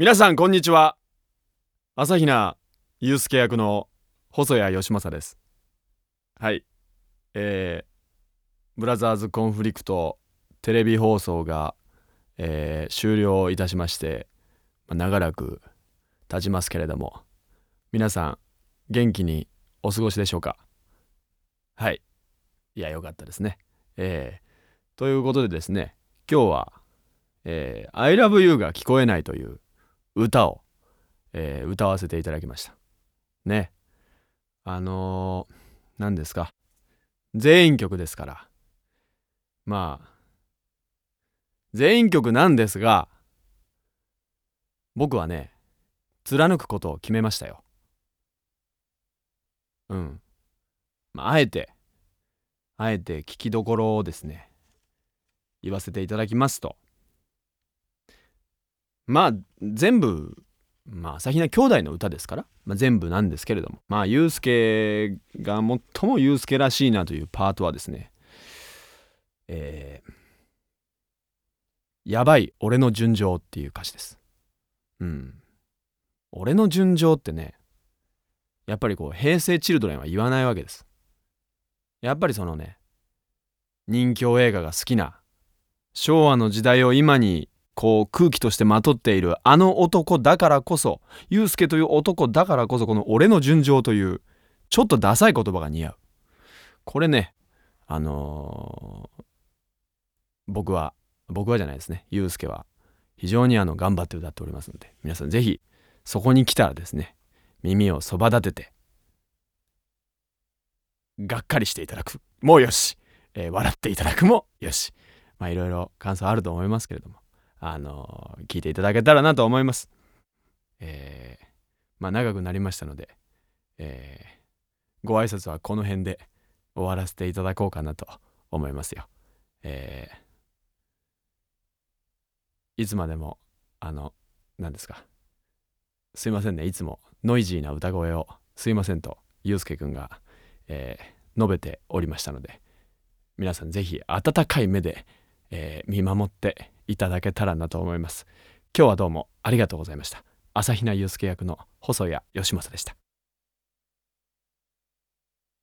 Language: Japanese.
皆さんこんにちは。朝比奈祐介役の細谷義正です。はい。えー、ブラザーズコンフリクトテレビ放送が、えー、終了いたしまして、まあ、長らく経ちますけれども皆さん元気にお過ごしでしょうか？はい。いやよかったですね。えー、ということでですね今日は、えー、I love you が聞こえないという歌を、えー、歌わせていただきました。ね。あのー、何ですか。全員曲ですから。まあ全員曲なんですが僕はね貫くことを決めましたよ。うん。まああえてあえて聞きどころをですね言わせていただきますと。まあ全部まあ朝比奈兄弟の歌ですから、まあ、全部なんですけれどもまあユ介が最もユ介らしいなというパートはですねえー、やばい俺の純情っていう歌詞です。うん。俺の純情ってねやっぱりこう平成チルドレンは言わないわけです。やっぱりそのね人気映画が好きな昭和の時代を今にこう空気としてまとっているあの男だからこそユうスケという男だからこそこの「俺の純情」というちょっとダサい言葉が似合う。これねあのー、僕は僕はじゃないですね。ユうスケは非常にあの頑張って歌っておりますので皆さん是非そこに来たらですね耳をそば立ててがっかりしていただく。もうよし、えー、笑っていただくもよし。まあいろいろ感想あると思いますけれども。あの聞いていただけたらなと思います。えー、まあ長くなりましたので、えー、ご挨拶はこの辺で終わらせていただこうかなと思いますよ。えー、いつまでもあの何ですかすいませんねいつもノイジーな歌声をすいませんとゆうすけくんが、えー、述べておりましたので皆さん是非温かい目で、えー、見守っていただけたらなと思います。今日はどうもありがとうございました。朝比奈祐介役の細谷義正でした。